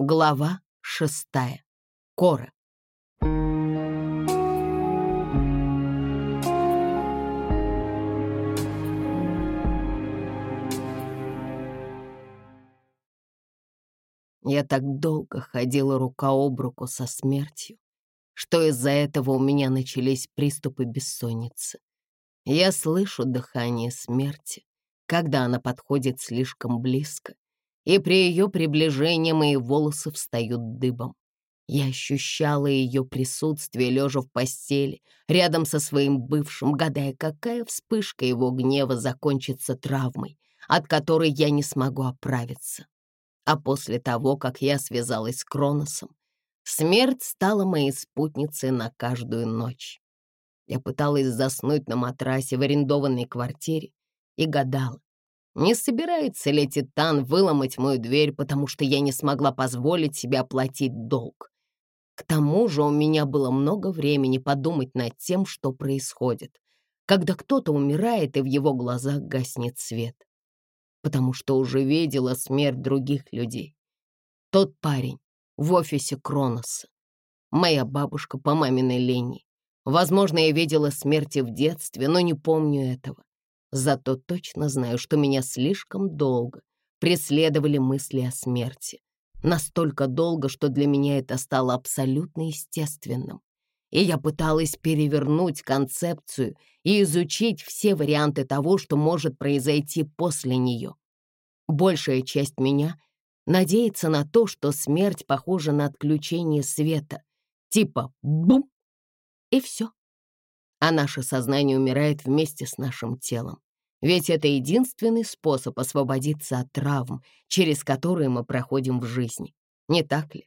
Глава шестая. Кора. Я так долго ходила рука об руку со смертью, что из-за этого у меня начались приступы бессонницы. Я слышу дыхание смерти, когда она подходит слишком близко, и при ее приближении мои волосы встают дыбом. Я ощущала ее присутствие, лежа в постели, рядом со своим бывшим, гадая, какая вспышка его гнева закончится травмой, от которой я не смогу оправиться. А после того, как я связалась с Кроносом, смерть стала моей спутницей на каждую ночь. Я пыталась заснуть на матрасе в арендованной квартире и гадала, не собирается ли Титан выломать мою дверь, потому что я не смогла позволить себе оплатить долг. К тому же у меня было много времени подумать над тем, что происходит, когда кто-то умирает и в его глазах гаснет свет. Потому что уже видела смерть других людей. Тот парень в офисе Кроноса, моя бабушка по маминой линии. Возможно, я видела смерти в детстве, но не помню этого. Зато точно знаю, что меня слишком долго преследовали мысли о смерти. Настолько долго, что для меня это стало абсолютно естественным. И я пыталась перевернуть концепцию и изучить все варианты того, что может произойти после нее. Большая часть меня надеется на то, что смерть похожа на отключение света, типа бум, и все. А наше сознание умирает вместе с нашим телом. Ведь это единственный способ освободиться от травм, через которые мы проходим в жизни. Не так ли?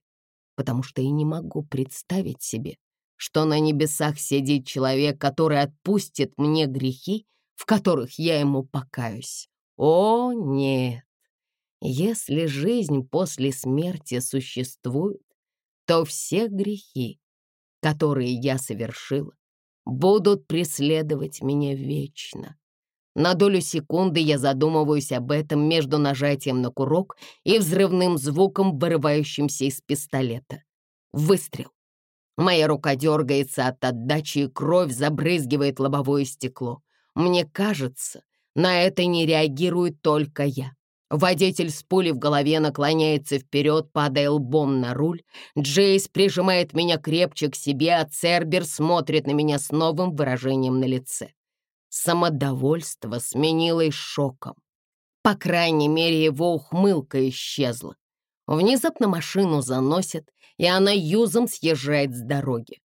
Потому что я не могу представить себе, что на небесах сидит человек, который отпустит мне грехи, в которых я ему покаюсь. О, нет! Если жизнь после смерти существует, то все грехи, которые я совершила, будут преследовать меня вечно. На долю секунды я задумываюсь об этом между нажатием на курок и взрывным звуком, вырывающимся из пистолета. Выстрел. Моя рука дергается от отдачи, и кровь забрызгивает лобовое стекло. Мне кажется, на это не реагирует только я. Водитель с пулей в голове наклоняется вперед, падая лбом на руль. Джейс прижимает меня крепче к себе, а Цербер смотрит на меня с новым выражением на лице. Самодовольство сменилось шоком. По крайней мере, его ухмылка исчезла. Внезапно машину заносит, и она юзом съезжает с дороги.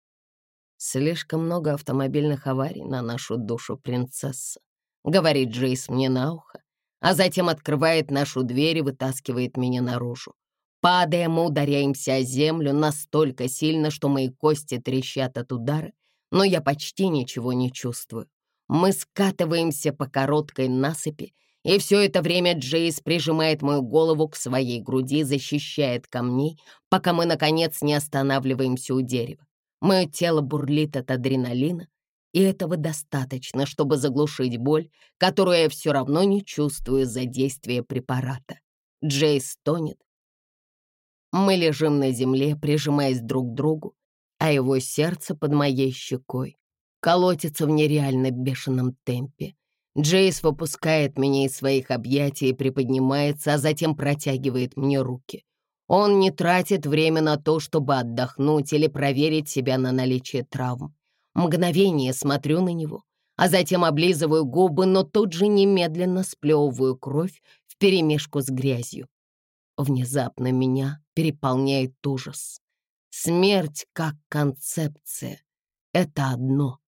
«Слишком много автомобильных аварий на нашу душу, принцесса», — говорит Джейс мне на ухо, а затем открывает нашу дверь и вытаскивает меня наружу. Падая, мы ударяемся о землю настолько сильно, что мои кости трещат от удара, но я почти ничего не чувствую. Мы скатываемся по короткой насыпи, и все это время Джейс прижимает мою голову к своей груди, защищает камней, пока мы, наконец, не останавливаемся у дерева. Мое тело бурлит от адреналина, и этого достаточно, чтобы заглушить боль, которую я все равно не чувствую за действие препарата. Джейс стонет. Мы лежим на земле, прижимаясь друг к другу, а его сердце под моей щекой колотится в нереально бешеном темпе. Джейс выпускает меня из своих объятий и приподнимается, а затем протягивает мне руки. Он не тратит время на то, чтобы отдохнуть или проверить себя на наличие травм. Мгновение смотрю на него, а затем облизываю губы, но тут же немедленно сплевываю кровь вперемешку с грязью. Внезапно меня переполняет ужас. Смерть как концепция — это одно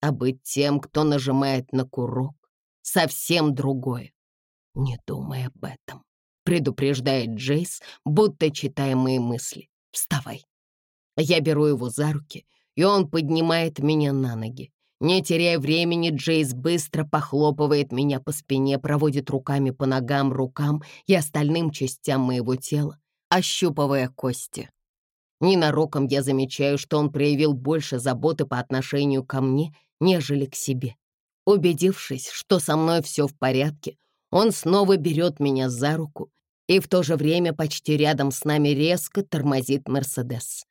а быть тем, кто нажимает на курок, совсем другое. Не думай об этом, предупреждает Джейс, будто читая мои мысли. Вставай. Я беру его за руки, и он поднимает меня на ноги. Не теряя времени, Джейс быстро похлопывает меня по спине, проводит руками по ногам, рукам и остальным частям моего тела, ощупывая кости. Ненароком я замечаю, что он проявил больше заботы по отношению ко мне, нежели к себе. Убедившись, что со мной все в порядке, он снова берет меня за руку И в то же время почти рядом с нами резко тормозит Мерседес.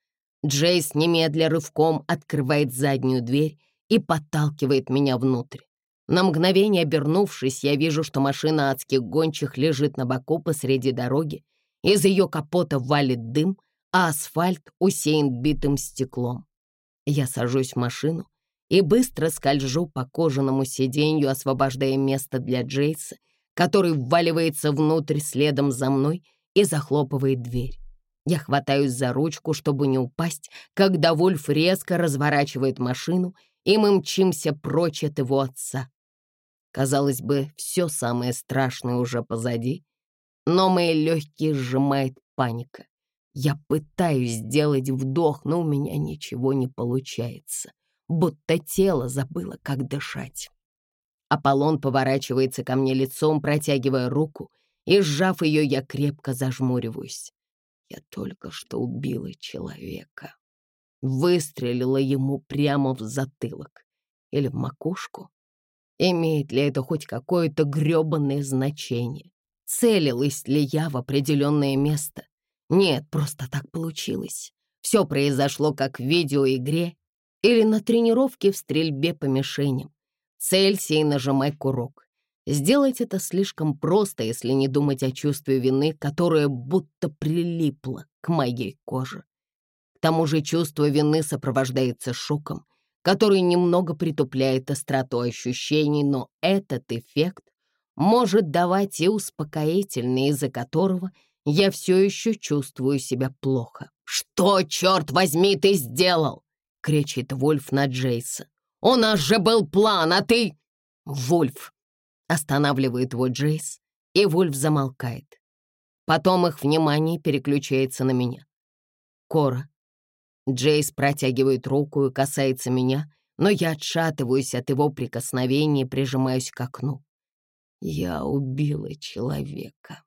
Джейс немедля рывком открывает заднюю дверь и подталкивает меня внутрь. На мгновение обернувшись, я вижу, что машина адских гончих лежит на боку посреди дороги. Из ее капота валит дым, а асфальт усеян битым стеклом. Я сажусь в машину и быстро скольжу по кожаному сиденью, освобождая место для Джейса, который вваливается внутрь следом за мной и захлопывает дверь. Я хватаюсь за ручку, чтобы не упасть, когда Вольф резко разворачивает машину, и мы мчимся прочь от его отца. Казалось бы, все самое страшное уже позади, но мои легкие сжимает паника. Я пытаюсь сделать вдох, но у меня ничего не получается, будто тело забыло, как дышать. Аполлон поворачивается ко мне лицом, протягивая руку, и, сжав ее, я крепко зажмуриваюсь. Я только что убила человека. Выстрелила ему прямо в затылок или в макушку. Имеет ли это хоть какое-то грёбанное значение? Целилась ли я в определенное место? Нет, просто так получилось. Все произошло как в видеоигре или на тренировке в стрельбе по мишеням. Целься и нажимай курок. Сделать это слишком просто, если не думать о чувстве вины, которое будто прилипло к моей коже. К тому же чувство вины сопровождается шоком, который немного притупляет остроту ощущений, но этот эффект может давать и успокоительный, из-за которого я все еще чувствую себя плохо. «Что, черт возьми, ты сделал?» — кричит Вольф на Джейса. «У нас же был план, а ты...» «Вольф!» — останавливает его Джейс, и Вольф замолкает. Потом их внимание переключается на меня. «Кора». Джейс протягивает руку и касается меня, но я отшатываюсь от его прикосновения и прижимаюсь к окну. Я убила человека.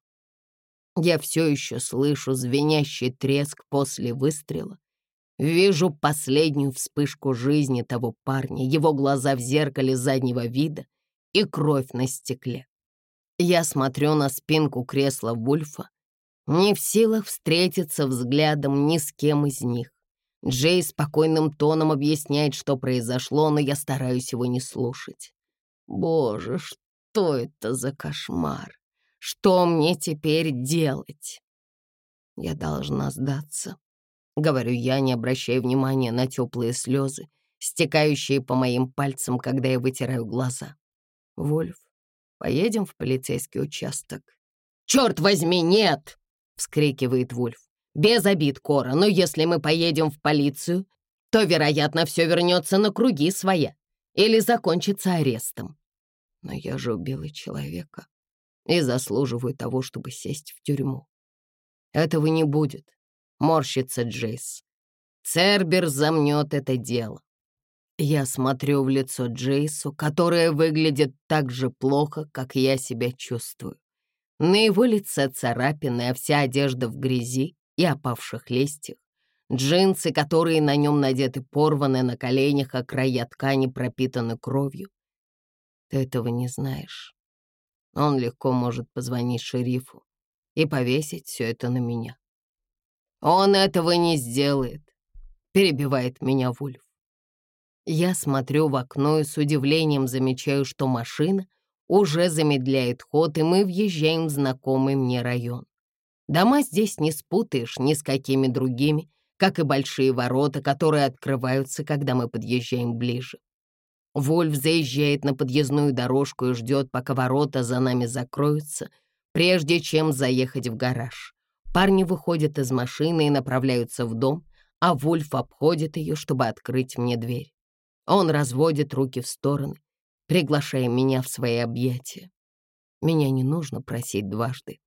Я все еще слышу звенящий треск после выстрела. Вижу последнюю вспышку жизни того парня, его глаза в зеркале заднего вида и кровь на стекле. Я смотрю на спинку кресла Вульфа, не в силах встретиться взглядом ни с кем из них. Джей спокойным тоном объясняет, что произошло, но я стараюсь его не слушать. Боже, что это за кошмар? Что мне теперь делать? Я должна сдаться. Говорю я, не обращая внимания на теплые слезы, стекающие по моим пальцам, когда я вытираю глаза. Вольф, поедем в полицейский участок. «Черт возьми, нет!» — вскрикивает Вольф. «Без обид, Кора, но если мы поедем в полицию, то, вероятно, все вернется на круги своя или закончится арестом. Но я же убила человека и заслуживаю того, чтобы сесть в тюрьму. Этого не будет, морщится Джейс. Цербер замнет это дело. Я смотрю в лицо Джейсу, которое выглядит так же плохо, как я себя чувствую. На его лице царапины, а вся одежда в грязи и опавших листьях. Джинсы, которые на нем надеты, порваны на коленях, а края ткани пропитаны кровью. Ты этого не знаешь. Он легко может позвонить шерифу и повесить все это на меня. Он этого не сделает, перебивает меня Вульф. Я смотрю в окно и с удивлением замечаю, что машина уже замедляет ход, и мы въезжаем в знакомый мне район. Дома здесь не спутаешь ни с какими другими, как и большие ворота, которые открываются, когда мы подъезжаем ближе. Вольф заезжает на подъездную дорожку и ждет, пока ворота за нами закроются, прежде чем заехать в гараж. Парни выходят из машины и направляются в дом, а Вольф обходит ее, чтобы открыть мне дверь. Он разводит руки в стороны, приглашая меня в свои объятия. Меня не нужно просить дважды.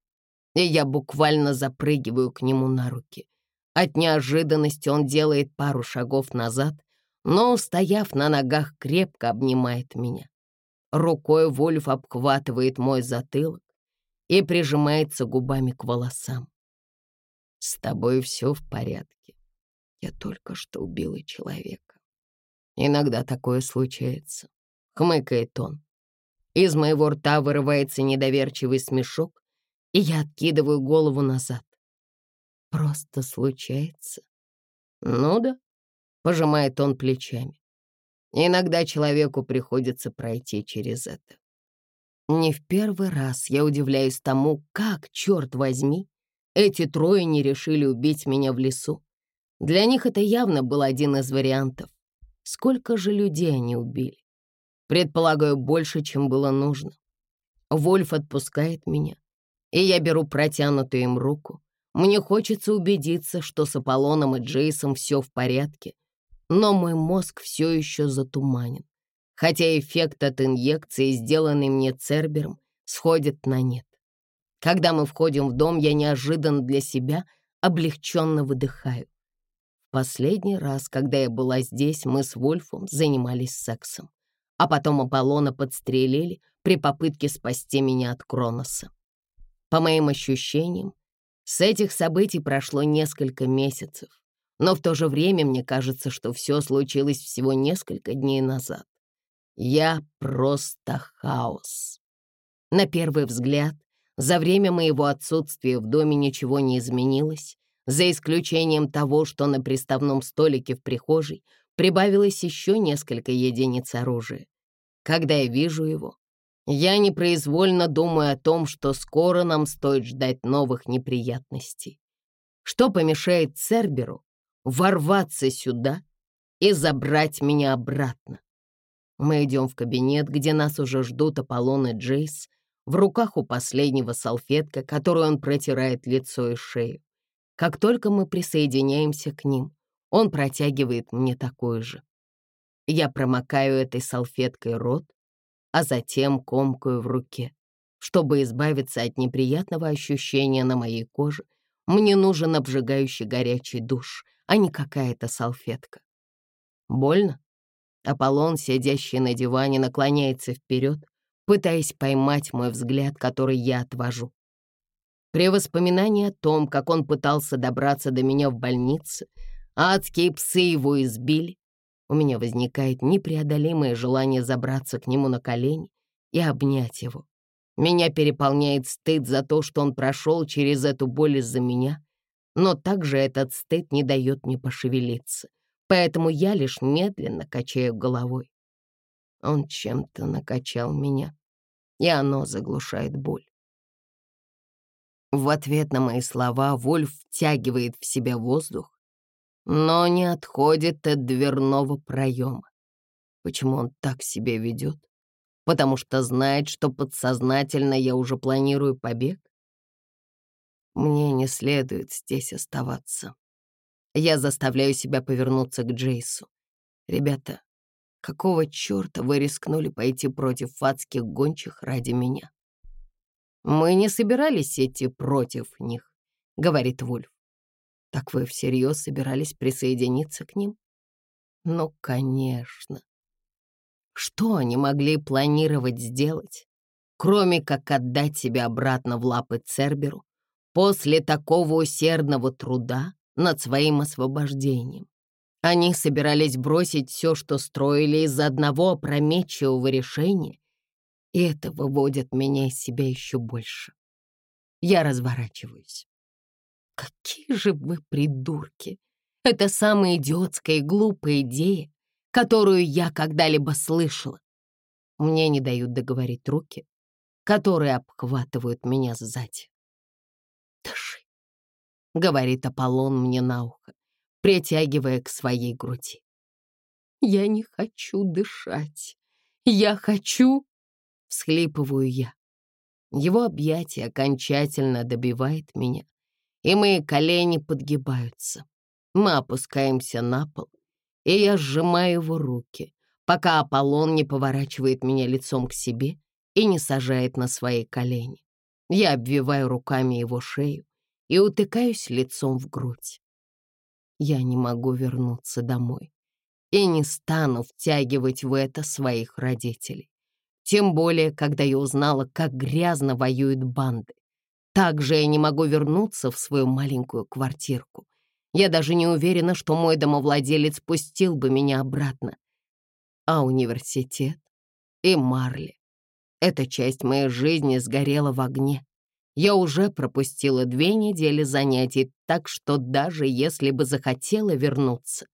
И я буквально запрыгиваю к нему на руки. От неожиданности он делает пару шагов назад — но, устояв на ногах, крепко обнимает меня. Рукой Вольф обхватывает мой затылок и прижимается губами к волосам. «С тобой все в порядке. Я только что убила человека. Иногда такое случается», — хмыкает он. Из моего рта вырывается недоверчивый смешок, и я откидываю голову назад. Просто случается. Ну да, пожимает он плечами. Иногда человеку приходится пройти через это. Не в первый раз я удивляюсь тому, как, черт возьми, эти трое не решили убить меня в лесу. Для них это явно был один из вариантов. Сколько же людей они убили? Предполагаю, больше, чем было нужно. Вольф отпускает меня, и я беру протянутую им руку. Мне хочется убедиться, что с Аполлоном и Джейсом все в порядке, но мой мозг все еще затуманен, хотя эффект от инъекции, сделанный мне Цербером, сходит на нет. Когда мы входим в дом, я неожиданно для себя облегченно выдыхаю. Последний раз, когда я была здесь, мы с Вольфом занимались сексом, а потом Аполлона подстрелили при попытке спасти меня от Кроноса. По моим ощущениям, с этих событий прошло несколько месяцев, но в то же время мне кажется, что все случилось всего несколько дней назад. Я просто хаос. На первый взгляд, за время моего отсутствия в доме ничего не изменилось, за исключением того, что на приставном столике в прихожей прибавилось еще несколько единиц оружия. Когда я вижу его, я непроизвольно думаю о том, что скоро нам стоит ждать новых неприятностей. Что помешает Церберу ворваться сюда и забрать меня обратно? Мы идем в кабинет, где нас уже ждут Аполлон и Джейс, в руках у последнего салфетка, которую он протирает лицо и шею. Как только мы присоединяемся к ним, он протягивает мне такую же. Я промокаю этой салфеткой рот, а затем комкаю в руке. Чтобы избавиться от неприятного ощущения на моей коже, мне нужен обжигающий горячий душ, а не какая-то салфетка. Больно? Аполлон, сидящий на диване, наклоняется вперед, пытаясь поймать мой взгляд, который я отвожу. При воспоминании о том, как он пытался добраться до меня в больнице, а адские псы его избили, у меня возникает непреодолимое желание забраться к нему на колени и обнять его. Меня переполняет стыд за то, что он прошел через эту боль из-за меня, но также этот стыд не дает мне пошевелиться, поэтому я лишь медленно качаю головой. Он чем-то накачал меня, и оно заглушает боль. В ответ на мои слова Вольф втягивает в себя воздух но не отходит от дверного проема. Почему он так себя ведет? Потому что знает, что подсознательно я уже планирую побег? Мне не следует здесь оставаться. Я заставляю себя повернуться к Джейсу. Ребята, какого черта вы рискнули пойти против адских гончих ради меня? Мы не собирались идти против них, говорит Вульф. Так вы всерьез собирались присоединиться к ним? Ну, конечно. Что они могли планировать сделать, кроме как отдать себя обратно в лапы Церберу после такого усердного труда над своим освобождением? Они собирались бросить все, что строили из-за одного опрометчивого решения, и это выводит меня из себя еще больше. Я разворачиваюсь. Какие же вы придурки! Это самая идиотская и глупая идея, которую я когда-либо слышала. Мне не дают договорить руки, которые обхватывают меня сзади. «Дыши», — говорит Аполлон мне на ухо, притягивая к своей груди. «Я не хочу дышать. Я хочу...» — всхлипываю я. Его объятие окончательно добивает меня, и мои колени подгибаются. Мы опускаемся на пол, и я сжимаю его руки, пока Аполлон не поворачивает меня лицом к себе и не сажает на свои колени. Я обвиваю руками его шею и утыкаюсь лицом в грудь. Я не могу вернуться домой и не стану втягивать в это своих родителей. Тем более, когда я узнала, как грязно воюют банды. Также я не могу вернуться в свою маленькую квартирку. Я даже не уверена, что мой домовладелец пустил бы меня обратно. А университет и Марли. Эта часть моей жизни сгорела в огне. Я уже пропустила две недели занятий, так что даже если бы захотела вернуться.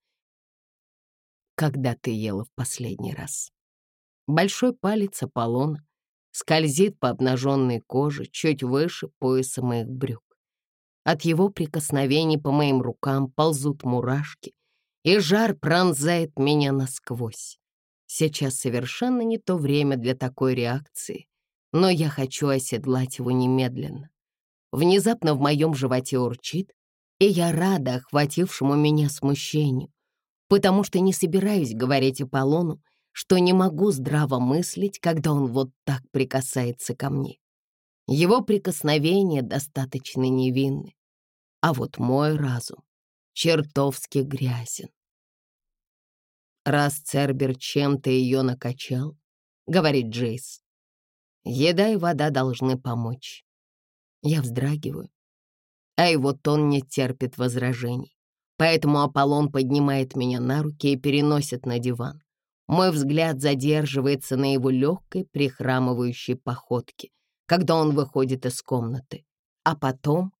Когда ты ела в последний раз? Большой палец Аполлона скользит по обнаженной коже чуть выше пояса моих брюк. От его прикосновений по моим рукам ползут мурашки, и жар пронзает меня насквозь. Сейчас совершенно не то время для такой реакции, но я хочу оседлать его немедленно. Внезапно в моем животе урчит, и я рада охватившему меня смущению, потому что не собираюсь говорить Аполлону, что не могу здраво мыслить, когда он вот так прикасается ко мне. Его прикосновения достаточно невинны, а вот мой разум чертовски грязен. Раз Цербер чем-то ее накачал, говорит Джейс, еда и вода должны помочь. Я вздрагиваю, а его тон не терпит возражений. Поэтому Аполлон поднимает меня на руки и переносит на диван. Мой взгляд задерживается на его легкой, прихрамывающей походке, когда он выходит из комнаты. А потом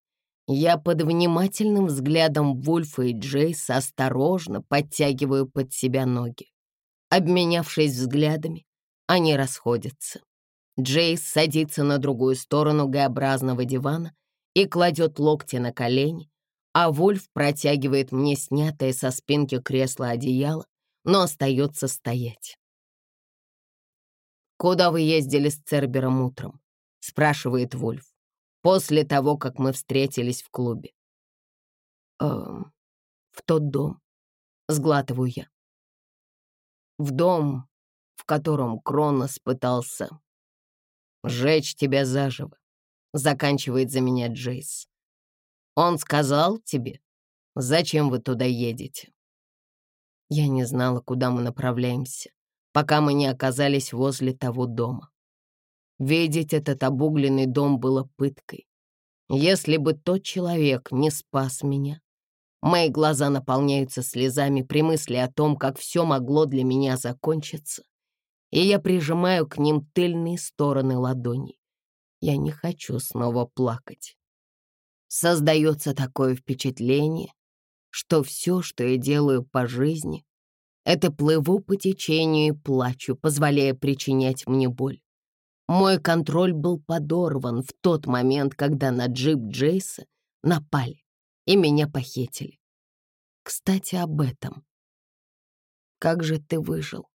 я под внимательным взглядом Вульфа и Джейса осторожно подтягиваю под себя ноги. Обменявшись взглядами, они расходятся. Джейс садится на другую сторону Г-образного дивана и кладет локти на колени, а Вульф протягивает мне снятое со спинки кресла одеяло но остается стоять. «Куда вы ездили с Цербером утром?» — спрашивает Вульф. «После того, как мы встретились в клубе». «Эм, в тот дом», — сглатываю я. «В дом, в котором Кронос пытался сжечь тебя заживо», — заканчивает за меня Джейс. «Он сказал тебе, зачем вы туда едете?» Я не знала, куда мы направляемся, пока мы не оказались возле того дома. Видеть этот обугленный дом было пыткой. Если бы тот человек не спас меня, мои глаза наполняются слезами при мысли о том, как все могло для меня закончиться, и я прижимаю к ним тыльные стороны ладоней. Я не хочу снова плакать. Создается такое впечатление, что все, что я делаю по жизни, это плыву по течению и плачу, позволяя причинять мне боль. Мой контроль был подорван в тот момент, когда на джип Джейса напали и меня похитили. Кстати, об этом. Как же ты выжил?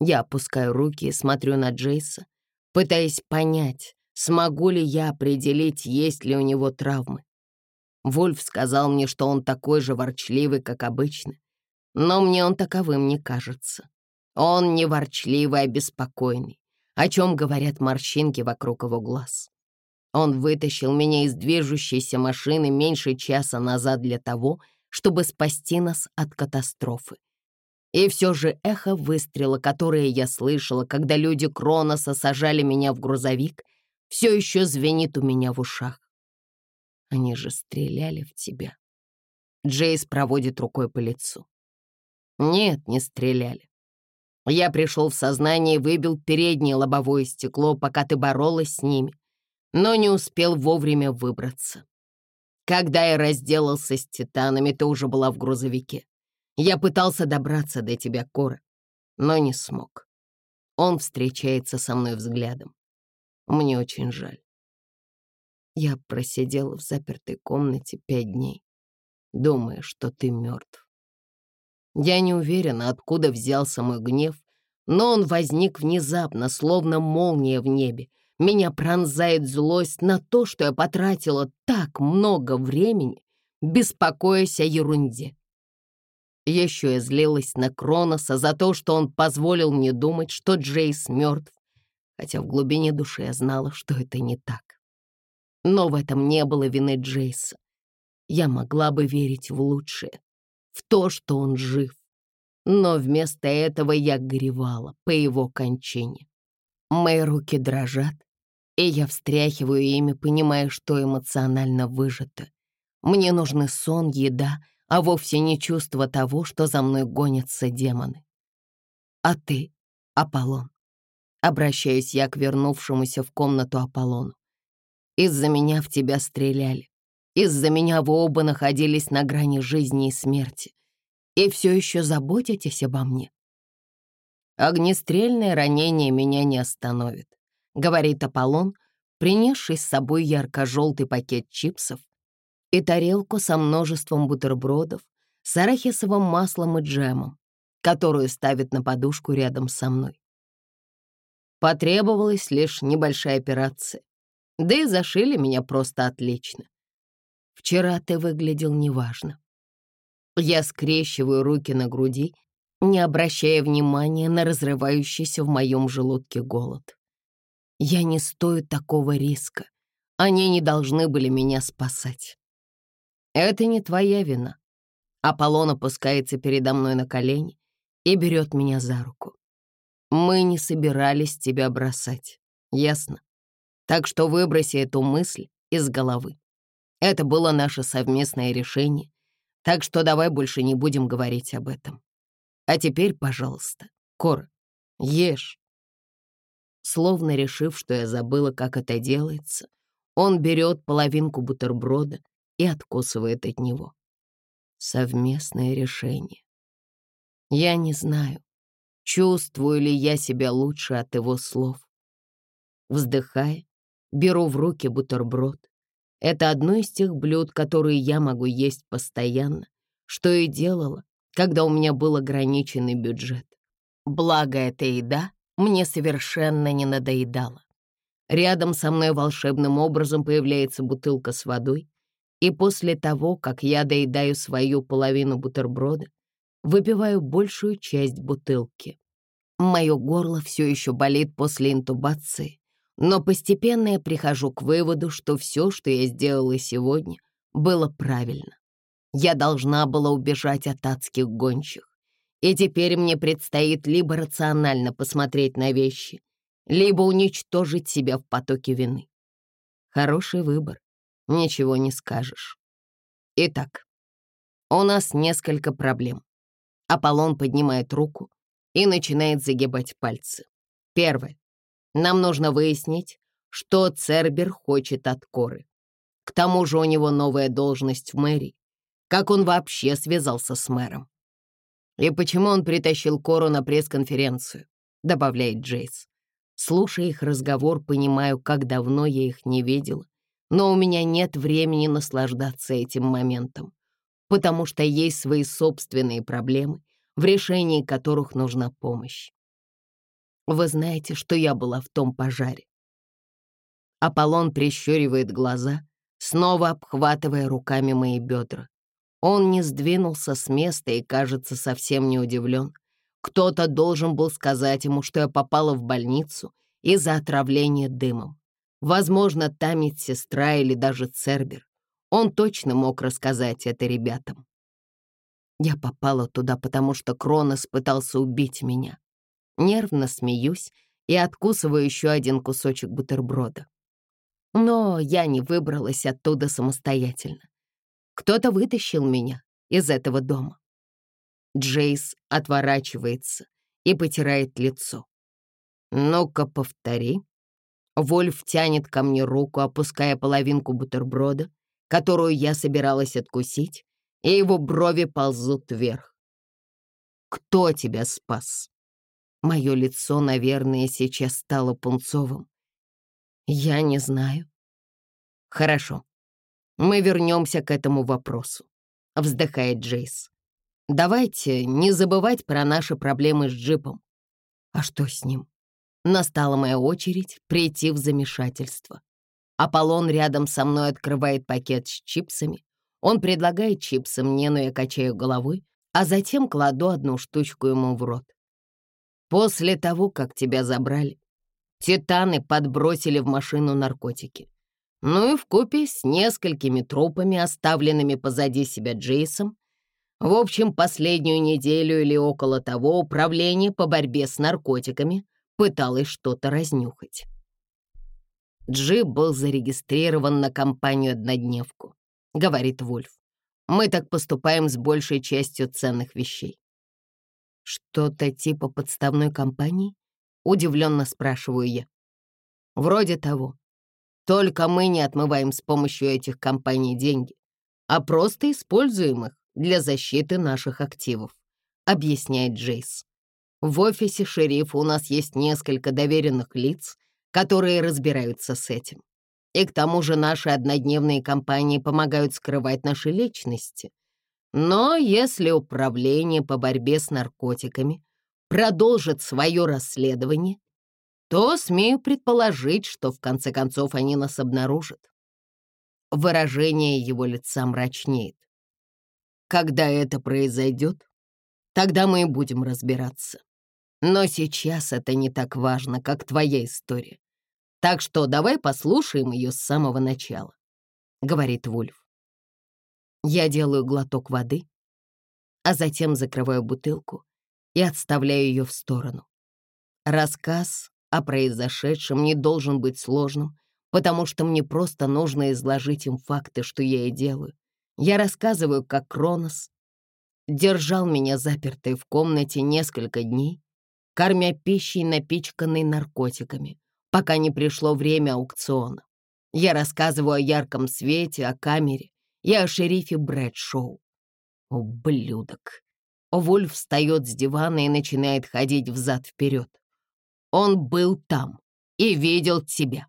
Я опускаю руки и смотрю на Джейса, пытаясь понять, смогу ли я определить, есть ли у него травмы. Вольф сказал мне, что он такой же ворчливый, как обычно, но мне он таковым не кажется. Он не ворчливый, а беспокойный, о чем говорят морщинки вокруг его глаз. Он вытащил меня из движущейся машины меньше часа назад для того, чтобы спасти нас от катастрофы. И все же эхо выстрела, которое я слышала, когда люди Кроноса сажали меня в грузовик, все еще звенит у меня в ушах. Они же стреляли в тебя. Джейс проводит рукой по лицу. Нет, не стреляли. Я пришел в сознание и выбил переднее лобовое стекло, пока ты боролась с ними, но не успел вовремя выбраться. Когда я разделался с титанами, ты уже была в грузовике. Я пытался добраться до тебя, Кора, но не смог. Он встречается со мной взглядом. Мне очень жаль. Я просидела в запертой комнате пять дней, думая, что ты мертв. Я не уверена, откуда взялся мой гнев, но он возник внезапно, словно молния в небе. Меня пронзает злость на то, что я потратила так много времени, беспокоясь о ерунде. Еще я злилась на Кроноса за то, что он позволил мне думать, что Джейс мертв, хотя в глубине души я знала, что это не так. Но в этом не было вины Джейса. Я могла бы верить в лучшее, в то, что он жив. Но вместо этого я горевала по его кончине. Мои руки дрожат, и я встряхиваю ими, понимая, что эмоционально выжато. Мне нужны сон, еда, а вовсе не чувство того, что за мной гонятся демоны. А ты, Аполлон? Обращаюсь я к вернувшемуся в комнату Аполлону. Из-за меня в тебя стреляли. Из-за меня вы оба находились на грани жизни и смерти. И все еще заботитесь обо мне. Огнестрельное ранение меня не остановит, говорит Аполлон, принесший с собой ярко-желтый пакет чипсов и тарелку со множеством бутербродов с арахисовым маслом и джемом, которую ставит на подушку рядом со мной. Потребовалась лишь небольшая операция, да и зашили меня просто отлично. Вчера ты выглядел неважно. Я скрещиваю руки на груди, не обращая внимания на разрывающийся в моем желудке голод. Я не стою такого риска. Они не должны были меня спасать. Это не твоя вина. Аполлон опускается передо мной на колени и берет меня за руку. Мы не собирались тебя бросать, ясно? Так что выброси эту мысль из головы. Это было наше совместное решение, так что давай больше не будем говорить об этом. А теперь, пожалуйста, Кора, ешь. Словно решив, что я забыла, как это делается, он берет половинку бутерброда и откусывает от него. Совместное решение. Я не знаю, чувствую ли я себя лучше от его слов. Вздыхая, беру в руки бутерброд это одно из тех блюд, которые я могу есть постоянно, что и делала, когда у меня был ограниченный бюджет. Благо, эта еда мне совершенно не надоедала. Рядом со мной волшебным образом появляется бутылка с водой, и после того, как я доедаю свою половину бутерброда, выпиваю большую часть бутылки. Мое горло все еще болит после интубации, но постепенно я прихожу к выводу, что все, что я сделала сегодня, было правильно. Я должна была убежать от адских гончих. И теперь мне предстоит либо рационально посмотреть на вещи, либо уничтожить себя в потоке вины. Хороший выбор, ничего не скажешь. Итак, у нас несколько проблем. Аполлон поднимает руку и начинает загибать пальцы. Первое. Нам нужно выяснить, что Цербер хочет от Коры. К тому же у него новая должность в мэрии. Как он вообще связался с мэром? И почему он притащил Кору на пресс-конференцию, добавляет Джейс. Слушая их разговор, понимаю, как давно я их не видела, но у меня нет времени наслаждаться этим моментом, потому что есть свои собственные проблемы, в решении которых нужна помощь. Вы знаете, что я была в том пожаре. Аполлон прищуривает глаза, снова обхватывая руками мои бедра. Он не сдвинулся с места и, кажется, совсем не удивлен. Кто-то должен был сказать ему, что я попала в больницу из-за отравления дымом. Возможно, та медсестра или даже Цербер. Он точно мог рассказать это ребятам. Я попала туда, потому что Кронос пытался убить меня нервно смеюсь и откусываю еще один кусочек бутерброда. Но я не выбралась оттуда самостоятельно. Кто-то вытащил меня из этого дома. Джейс отворачивается и потирает лицо. «Ну-ка, повтори». Вольф тянет ко мне руку, опуская половинку бутерброда, которую я собиралась откусить, и его брови ползут вверх. «Кто тебя спас?» Мое лицо, наверное, сейчас стало пунцовым. Я не знаю. Хорошо. Мы вернемся к этому вопросу, вздыхает Джейс. Давайте не забывать про наши проблемы с джипом. А что с ним? Настала моя очередь прийти в замешательство. Аполлон рядом со мной открывает пакет с чипсами. Он предлагает чипсы мне, но я качаю головой, а затем кладу одну штучку ему в рот. После того, как тебя забрали, титаны подбросили в машину наркотики. Ну и вкупе с несколькими трупами, оставленными позади себя Джейсом, в общем, последнюю неделю или около того управление по борьбе с наркотиками пыталось что-то разнюхать. Джип был зарегистрирован на компанию-однодневку, говорит Вольф. Мы так поступаем с большей частью ценных вещей. «Что-то типа подставной компании?» — удивленно спрашиваю я. «Вроде того. Только мы не отмываем с помощью этих компаний деньги, а просто используем их для защиты наших активов», — объясняет Джейс. «В офисе шерифа у нас есть несколько доверенных лиц, которые разбираются с этим. И к тому же наши однодневные компании помогают скрывать наши личности. Но если управление по борьбе с наркотиками продолжит свое расследование, то смею предположить, что в конце концов они нас обнаружат. Выражение его лица мрачнеет. Когда это произойдет, тогда мы и будем разбираться. Но сейчас это не так важно, как твоя история. Так что давай послушаем ее с самого начала», — говорит Вульф. Я делаю глоток воды, а затем закрываю бутылку и отставляю ее в сторону. Рассказ о произошедшем не должен быть сложным, потому что мне просто нужно изложить им факты, что я и делаю. Я рассказываю, как Кронос держал меня запертой в комнате несколько дней, кормя пищей, напичканной наркотиками, пока не пришло время аукциона. Я рассказываю о ярком свете, о камере и о шерифе Брэдшоу. Ублюдок. Вольф встает с дивана и начинает ходить взад-вперед. Он был там и видел тебя.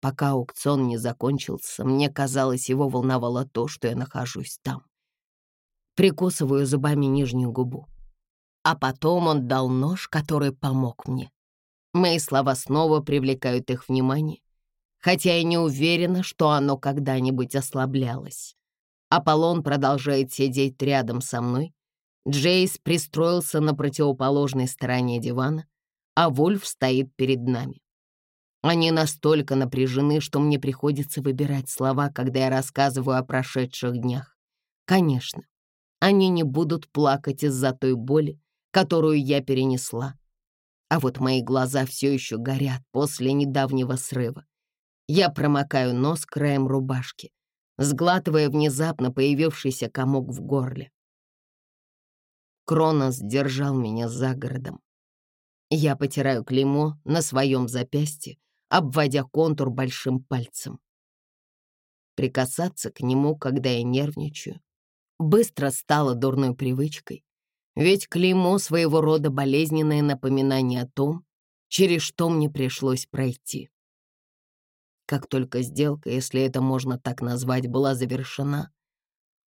Пока аукцион не закончился, мне казалось, его волновало то, что я нахожусь там. Прикусываю зубами нижнюю губу. А потом он дал нож, который помог мне. Мои слова снова привлекают их внимание, хотя я не уверена, что оно когда-нибудь ослаблялось. Аполлон продолжает сидеть рядом со мной. Джейс пристроился на противоположной стороне дивана, а Вольф стоит перед нами. Они настолько напряжены, что мне приходится выбирать слова, когда я рассказываю о прошедших днях. Конечно, они не будут плакать из-за той боли, которую я перенесла. А вот мои глаза все еще горят после недавнего срыва. Я промокаю нос краем рубашки, сглатывая внезапно появившийся комок в горле. Кронос держал меня за городом. Я потираю клеймо на своем запястье, обводя контур большим пальцем. Прикасаться к нему, когда я нервничаю, быстро стало дурной привычкой, ведь клеймо своего рода болезненное напоминание о том, через что мне пришлось пройти. Как только сделка, если это можно так назвать, была завершена,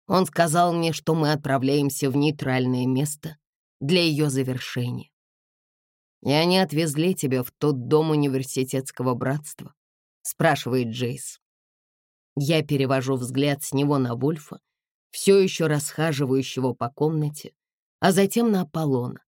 он сказал мне, что мы отправляемся в нейтральное место для ее завершения. «И они отвезли тебя в тот дом университетского братства?» — спрашивает Джейс. Я перевожу взгляд с него на Вульфа, все еще расхаживающего по комнате, а затем на Аполлона.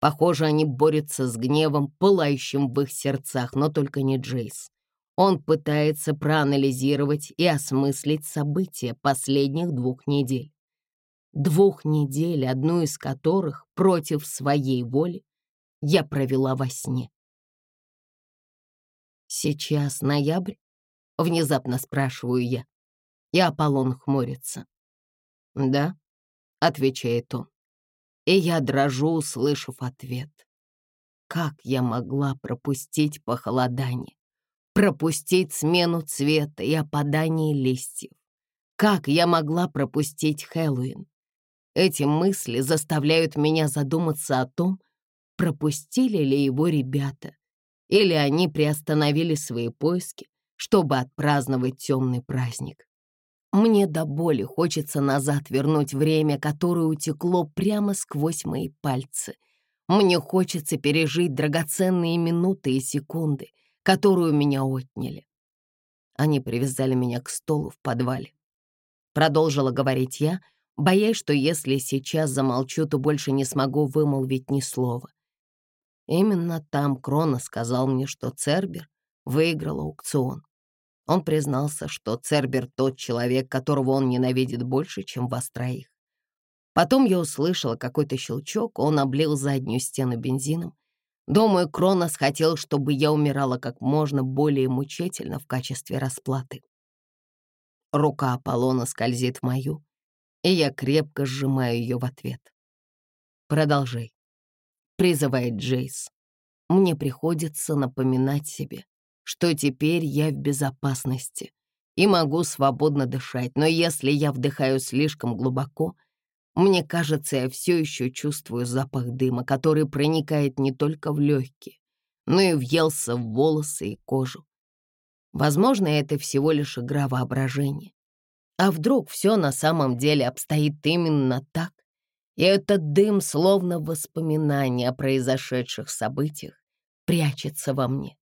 Похоже, они борются с гневом, пылающим в их сердцах, но только не Джейс. Он пытается проанализировать и осмыслить события последних двух недель. Двух недель, одну из которых, против своей воли, я провела во сне. «Сейчас ноябрь?» — внезапно спрашиваю я. И Аполлон хмурится. «Да», — отвечает он и я дрожу, услышав ответ. Как я могла пропустить похолодание? Пропустить смену цвета и опадание листьев? Как я могла пропустить Хэллоуин? Эти мысли заставляют меня задуматься о том, пропустили ли его ребята, или они приостановили свои поиски, чтобы отпраздновать темный праздник. Мне до боли хочется назад вернуть время, которое утекло прямо сквозь мои пальцы. Мне хочется пережить драгоценные минуты и секунды, которые у меня отняли. Они привязали меня к столу в подвале. Продолжила говорить я, боясь, что если сейчас замолчу, то больше не смогу вымолвить ни слова. Именно там Крона сказал мне, что Цербер выиграл аукцион. Он признался, что Цербер тот человек, которого он ненавидит больше, чем вас троих. Потом я услышала какой-то щелчок, он облил заднюю стену бензином. Думаю, Кронос хотел, чтобы я умирала как можно более мучительно в качестве расплаты. Рука Аполлона скользит в мою, и я крепко сжимаю ее в ответ. «Продолжай», — призывает Джейс. Мне приходится напоминать себе, что теперь я в безопасности и могу свободно дышать, но если я вдыхаю слишком глубоко, мне кажется, я все еще чувствую запах дыма, который проникает не только в легкие, но и въелся в волосы и кожу. Возможно, это всего лишь игра воображения. А вдруг все на самом деле обстоит именно так, и этот дым, словно воспоминание о произошедших событиях, прячется во мне.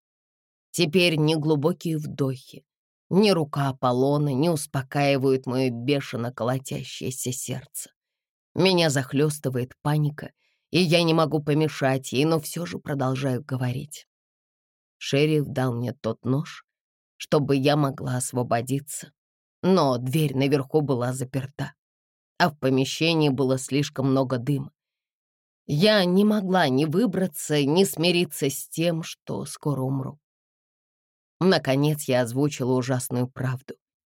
Теперь ни глубокие вдохи, ни рука Аполлона не успокаивают мое бешено колотящееся сердце. Меня захлестывает паника, и я не могу помешать ей, но все же продолжаю говорить. Шериф дал мне тот нож, чтобы я могла освободиться, но дверь наверху была заперта, а в помещении было слишком много дыма. Я не могла ни выбраться, ни смириться с тем, что скоро умру. Наконец я озвучила ужасную правду,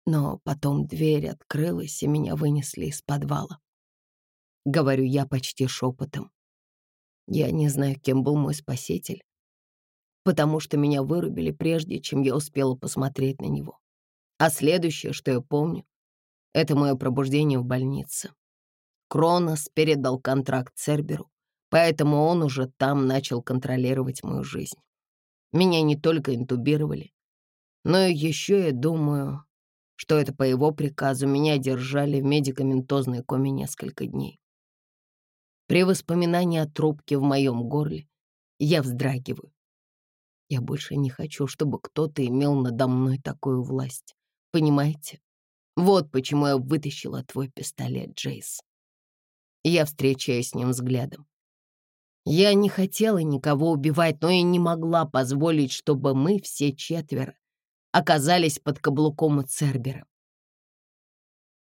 но потом дверь открылась, и меня вынесли из подвала. Говорю я почти шепотом. Я не знаю, кем был мой спаситель, потому что меня вырубили прежде, чем я успела посмотреть на него. А следующее, что я помню, это мое пробуждение в больнице. Кронос передал контракт Церберу, поэтому он уже там начал контролировать мою жизнь. Меня не только интубировали, но еще я думаю, что это по его приказу меня держали в медикаментозной коме несколько дней. При воспоминании о трубке в моем горле я вздрагиваю. Я больше не хочу, чтобы кто-то имел надо мной такую власть. Понимаете? Вот почему я вытащила твой пистолет, Джейс. Я встречаюсь с ним взглядом. Я не хотела никого убивать, но и не могла позволить, чтобы мы все четверо оказались под каблуком у Цербера.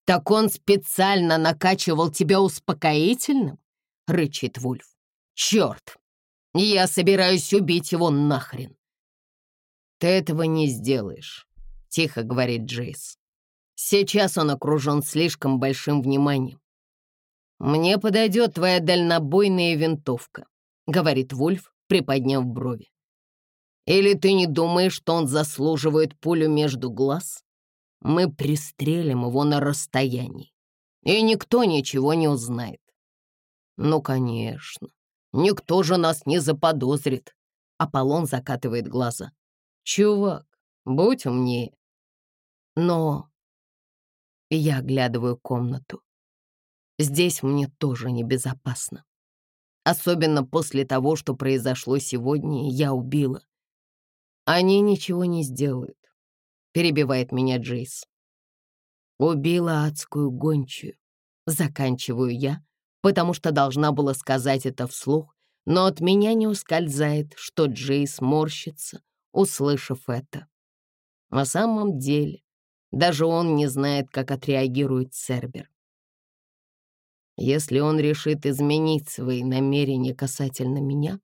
«Так он специально накачивал тебя успокоительным?» — рычит Вульф. «Черт! Я собираюсь убить его нахрен!» «Ты этого не сделаешь», — тихо говорит Джейс. «Сейчас он окружен слишком большим вниманием. «Мне подойдет твоя дальнобойная винтовка», — говорит Вульф, приподняв брови. «Или ты не думаешь, что он заслуживает пулю между глаз? Мы пристрелим его на расстоянии, и никто ничего не узнает». «Ну, конечно, никто же нас не заподозрит», — Аполлон закатывает глаза. «Чувак, будь умнее». Но я оглядываю комнату. Здесь мне тоже небезопасно. Особенно после того, что произошло сегодня, я убила. Они ничего не сделают, перебивает меня Джейс. Убила адскую гончую. Заканчиваю я, потому что должна была сказать это вслух, но от меня не ускользает, что Джейс морщится, услышав это. На самом деле, даже он не знает, как отреагирует Цербер. Если он решит изменить свои намерения касательно меня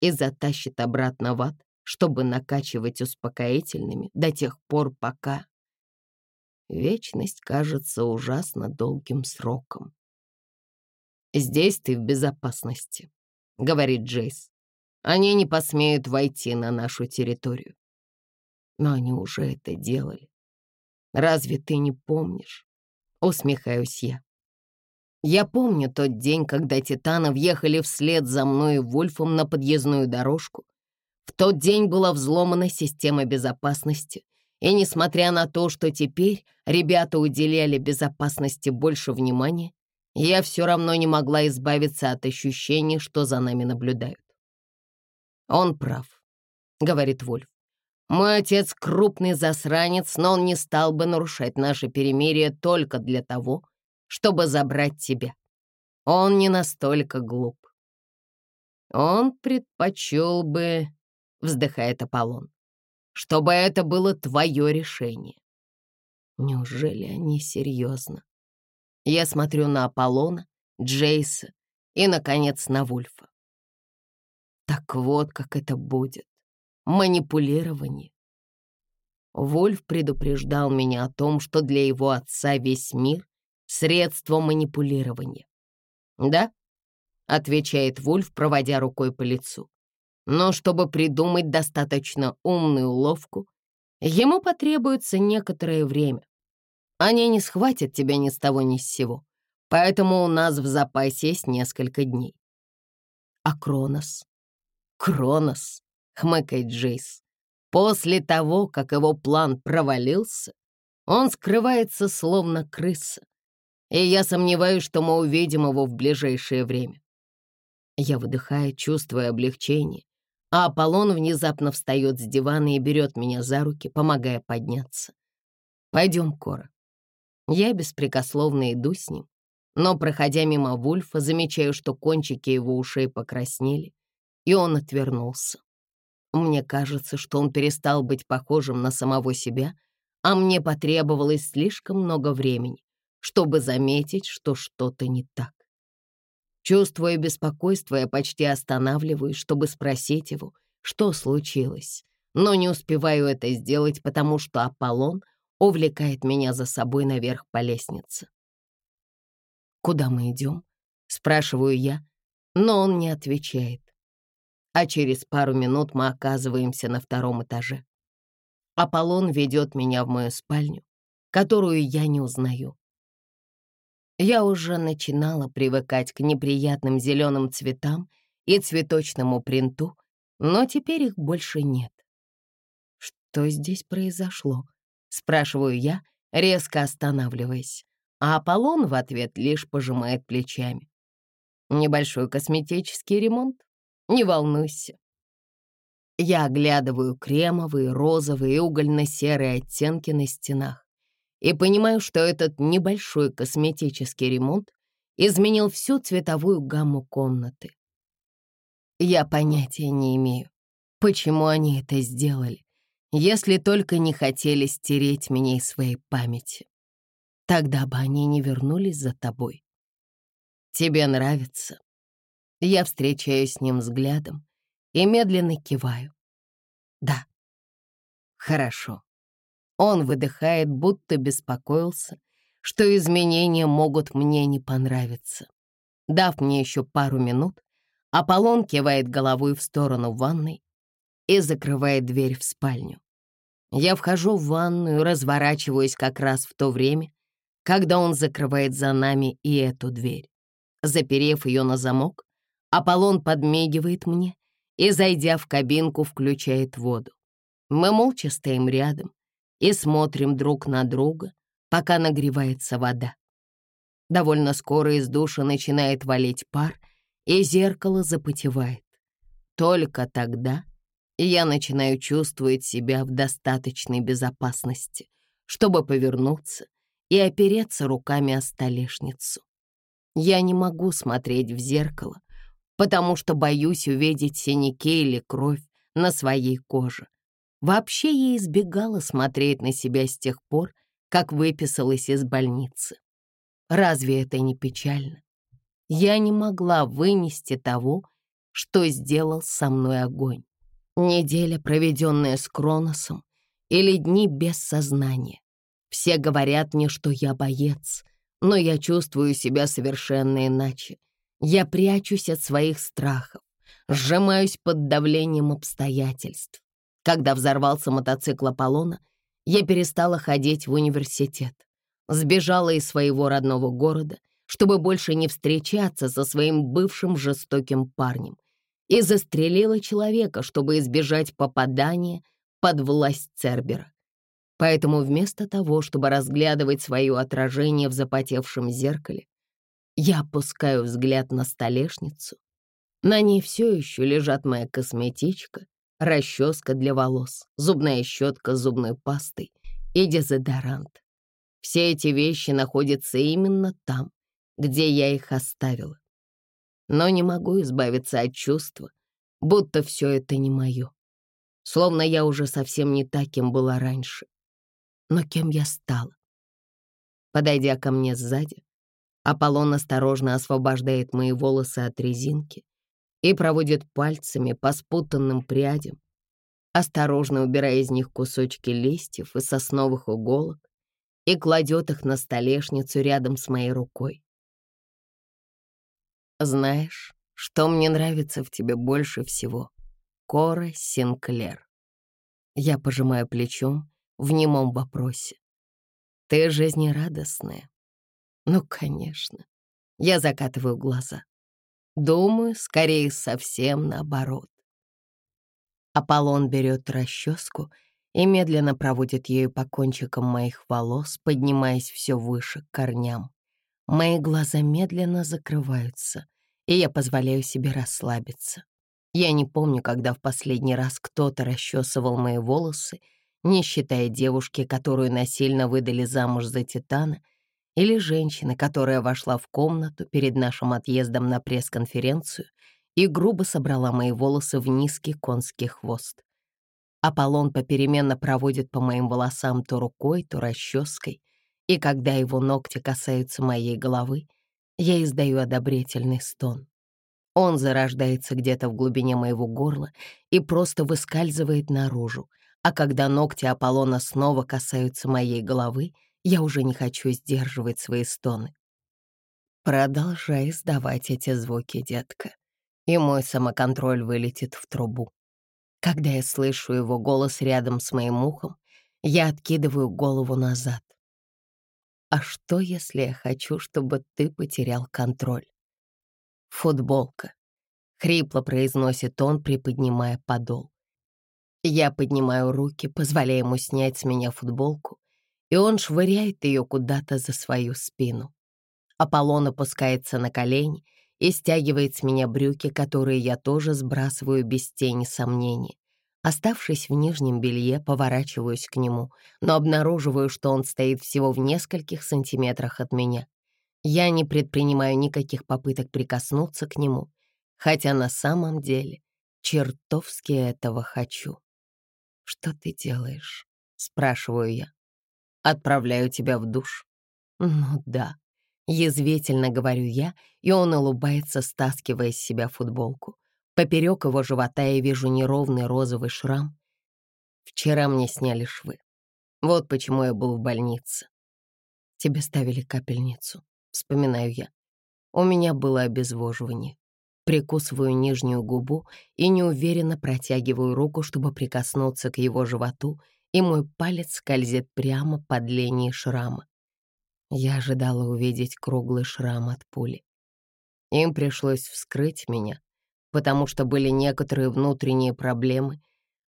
и затащит обратно в ад, чтобы накачивать успокоительными до тех пор, пока... Вечность кажется ужасно долгим сроком. «Здесь ты в безопасности», — говорит Джейс. «Они не посмеют войти на нашу территорию». Но они уже это делали. Разве ты не помнишь? Усмехаюсь я. Я помню тот день, когда Титаны въехали вслед за мной и Вольфом на подъездную дорожку. В тот день была взломана система безопасности, и несмотря на то, что теперь ребята уделяли безопасности больше внимания, я все равно не могла избавиться от ощущения, что за нами наблюдают. «Он прав», — говорит Вольф. «Мой отец крупный засранец, но он не стал бы нарушать наше перемирие только для того, чтобы забрать тебя. Он не настолько глуп. Он предпочел бы, вздыхает Аполлон, чтобы это было твое решение. Неужели они серьезно? Я смотрю на Аполлона, Джейса и, наконец, на Вульфа. Так вот, как это будет. Манипулирование. Вульф предупреждал меня о том, что для его отца весь мир средство манипулирования. «Да?» — отвечает Вульф, проводя рукой по лицу. Но чтобы придумать достаточно умную уловку, ему потребуется некоторое время. Они не схватят тебя ни с того ни с сего, поэтому у нас в запасе есть несколько дней. А Кронос? Кронос, хмыкает Джейс. После того, как его план провалился, он скрывается словно крыса, и я сомневаюсь, что мы увидим его в ближайшее время. Я выдыхаю, чувствуя облегчение, а Аполлон внезапно встает с дивана и берет меня за руки, помогая подняться. «Пойдем, Кора». Я беспрекословно иду с ним, но, проходя мимо Вульфа, замечаю, что кончики его ушей покраснели, и он отвернулся. Мне кажется, что он перестал быть похожим на самого себя, а мне потребовалось слишком много времени, чтобы заметить, что что-то не так. Чувствуя беспокойство, я почти останавливаюсь, чтобы спросить его, что случилось, но не успеваю это сделать, потому что Аполлон увлекает меня за собой наверх по лестнице. «Куда мы идем?» — спрашиваю я, но он не отвечает. А через пару минут мы оказываемся на втором этаже. Аполлон ведет меня в мою спальню, которую я не узнаю. Я уже начинала привыкать к неприятным зеленым цветам и цветочному принту, но теперь их больше нет. «Что здесь произошло?» — спрашиваю я, резко останавливаясь, а Аполлон в ответ лишь пожимает плечами. «Небольшой косметический ремонт? Не волнуйся, я оглядываю кремовые, розовые и угольно-серые оттенки на стенах и понимаю, что этот небольшой косметический ремонт изменил всю цветовую гамму комнаты. Я понятия не имею, почему они это сделали, если только не хотели стереть меня из своей памяти. Тогда бы они не вернулись за тобой. Тебе нравится? Я встречаюсь с ним взглядом, и медленно киваю. Да. Хорошо. Он выдыхает, будто беспокоился, что изменения могут мне не понравиться. Дав мне еще пару минут, Аполлон кивает головой в сторону ванной и закрывает дверь в спальню. Я вхожу в ванную, разворачиваюсь как раз в то время, когда он закрывает за нами и эту дверь. Заперев ее на замок, Аполлон подмигивает мне и, зайдя в кабинку, включает воду. Мы молча стоим рядом и смотрим друг на друга, пока нагревается вода. Довольно скоро из душа начинает валить пар, и зеркало запотевает. Только тогда я начинаю чувствовать себя в достаточной безопасности, чтобы повернуться и опереться руками о столешницу. Я не могу смотреть в зеркало, потому что боюсь увидеть синяки или кровь на своей коже. Вообще я избегала смотреть на себя с тех пор, как выписалась из больницы. Разве это не печально? Я не могла вынести того, что сделал со мной огонь. Неделя, проведенная с Кроносом, или дни без сознания. Все говорят мне, что я боец, но я чувствую себя совершенно иначе. Я прячусь от своих страхов, сжимаюсь под давлением обстоятельств. Когда взорвался мотоцикл Аполлона, я перестала ходить в университет, сбежала из своего родного города, чтобы больше не встречаться со своим бывшим жестоким парнем, и застрелила человека, чтобы избежать попадания под власть Цербера. Поэтому вместо того, чтобы разглядывать свое отражение в запотевшем зеркале, я опускаю взгляд на столешницу. На ней все еще лежат моя косметичка, расческа для волос, зубная щетка с зубной пастой и дезодорант. Все эти вещи находятся именно там, где я их оставила. Но не могу избавиться от чувства, будто все это не мое. Словно я уже совсем не таким была раньше. Но кем я стала? Подойдя ко мне сзади, Аполлон осторожно освобождает мои волосы от резинки и проводит пальцами по спутанным прядям, осторожно убирая из них кусочки листьев и сосновых иголок и кладет их на столешницу рядом с моей рукой. «Знаешь, что мне нравится в тебе больше всего?» Кора Синклер. Я пожимаю плечом в немом вопросе. Ты жизнерадостная. Ну, конечно. Я закатываю глаза. Думаю, скорее совсем наоборот. Аполлон берет расческу и медленно проводит ею по кончикам моих волос, поднимаясь все выше к корням. Мои глаза медленно закрываются, и я позволяю себе расслабиться. Я не помню, когда в последний раз кто-то расчесывал мои волосы, не считая девушки, которую насильно выдали замуж за Титана, или женщины, которая вошла в комнату перед нашим отъездом на пресс-конференцию и грубо собрала мои волосы в низкий конский хвост. Аполлон попеременно проводит по моим волосам то рукой, то расческой, и когда его ногти касаются моей головы, я издаю одобрительный стон. Он зарождается где-то в глубине моего горла и просто выскальзывает наружу, а когда ногти Аполлона снова касаются моей головы, я уже не хочу сдерживать свои стоны. Продолжай издавать эти звуки, детка, и мой самоконтроль вылетит в трубу. Когда я слышу его голос рядом с моим ухом, я откидываю голову назад. А что, если я хочу, чтобы ты потерял контроль? Футболка. Хрипло произносит он, приподнимая подол. Я поднимаю руки, позволяя ему снять с меня футболку, и он швыряет ее куда-то за свою спину. Аполлон опускается на колени и стягивает с меня брюки, которые я тоже сбрасываю без тени сомнений. Оставшись в нижнем белье, поворачиваюсь к нему, но обнаруживаю, что он стоит всего в нескольких сантиметрах от меня. Я не предпринимаю никаких попыток прикоснуться к нему, хотя на самом деле чертовски этого хочу. «Что ты делаешь?» — спрашиваю я. «Отправляю тебя в душ». «Ну да», — язвительно говорю я, и он улыбается, стаскивая с себя футболку. Поперек его живота я вижу неровный розовый шрам. Вчера мне сняли швы. Вот почему я был в больнице. Тебе ставили капельницу, вспоминаю я. У меня было обезвоживание. Прикусываю нижнюю губу и неуверенно протягиваю руку, чтобы прикоснуться к его животу, и мой палец скользит прямо под линией шрама. Я ожидала увидеть круглый шрам от пули. Им пришлось вскрыть меня, потому что были некоторые внутренние проблемы,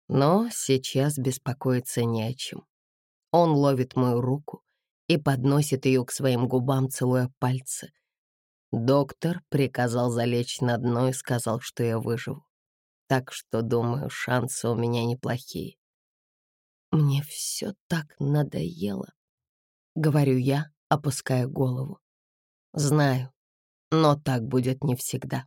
но сейчас беспокоиться не о чем. Он ловит мою руку и подносит ее к своим губам, целуя пальцы. Доктор приказал залечь на дно и сказал, что я выживу. Так что, думаю, шансы у меня неплохие. Мне все так надоело, — говорю я, опуская голову. Знаю, но так будет не всегда.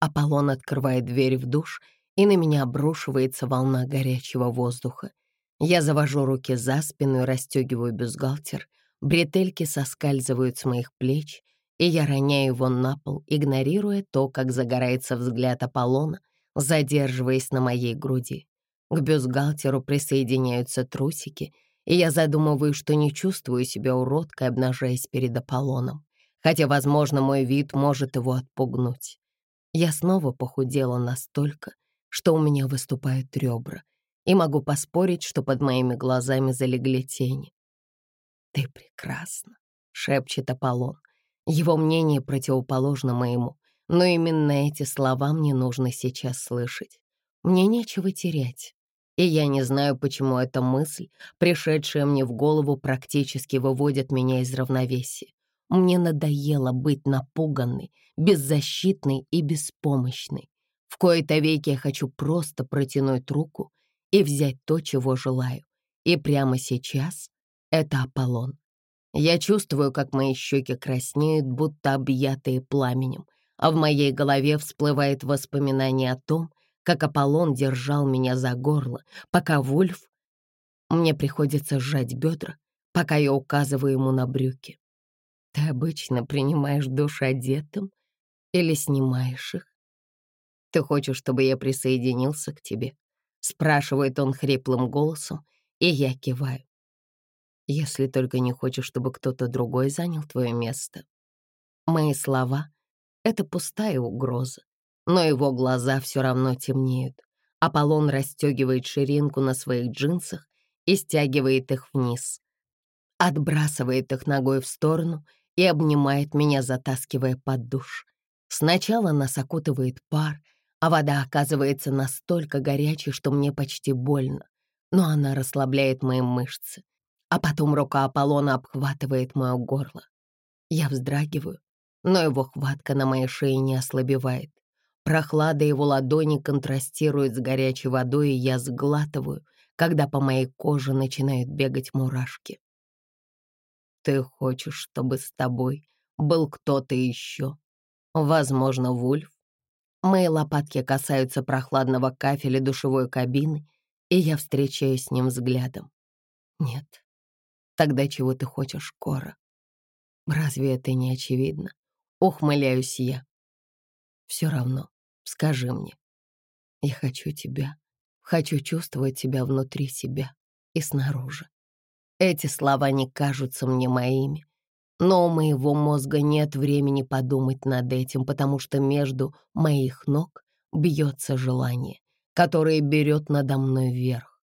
Аполлон открывает дверь в душ, и на меня обрушивается волна горячего воздуха. Я завожу руки за спину и расстегиваю бюстгальтер. Бретельки соскальзывают с моих плеч, и я роняю его на пол, игнорируя то, как загорается взгляд Аполлона, задерживаясь на моей груди. К бюстгальтеру присоединяются трусики, и я задумываю, что не чувствую себя уродкой, обнажаясь перед Аполлоном, хотя, возможно, мой вид может его отпугнуть. Я снова похудела настолько, что у меня выступают ребра, и могу поспорить, что под моими глазами залегли тени. «Ты прекрасна», — шепчет Аполлон. Его мнение противоположно моему, но именно эти слова мне нужно сейчас слышать. Мне нечего терять. И я не знаю, почему эта мысль, пришедшая мне в голову, практически выводит меня из равновесия. Мне надоело быть напуганной, беззащитной и беспомощной. В кои-то веки я хочу просто протянуть руку и взять то, чего желаю. И прямо сейчас это Аполлон. Я чувствую, как мои щеки краснеют, будто объятые пламенем, а в моей голове всплывает воспоминание о том, как Аполлон держал меня за горло, пока Вульф... Мне приходится сжать бедра, пока я указываю ему на брюки. Ты обычно принимаешь душ одетым или снимаешь их? Ты хочешь, чтобы я присоединился к тебе? Спрашивает он хриплым голосом, и я киваю. Если только не хочешь, чтобы кто-то другой занял твое место. Мои слова — это пустая угроза, но его глаза все равно темнеют, Аполлон расстегивает ширинку на своих джинсах и стягивает их вниз. Отбрасывает их ногой в сторону и обнимает меня, затаскивая под душ. Сначала нас окутывает пар, а вода оказывается настолько горячей, что мне почти больно, но она расслабляет мои мышцы. А потом рука Аполлона обхватывает мое горло. Я вздрагиваю, но его хватка на моей шее не ослабевает. Прохлада его ладони контрастирует с горячей водой, и я сглатываю, когда по моей коже начинают бегать мурашки. Ты хочешь, чтобы с тобой был кто-то еще? Возможно, Вульф? Мои лопатки касаются прохладного кафеля душевой кабины, и я встречаюсь с ним взглядом. Нет. Тогда чего ты хочешь, Кора? Разве это не очевидно? Ухмыляюсь я. Все равно, скажи мне. Я хочу тебя. Хочу чувствовать тебя внутри себя и снаружи. Эти слова не кажутся мне моими, но у моего мозга нет времени подумать над этим, потому что между моих ног бьется желание, которое берет надо мной вверх.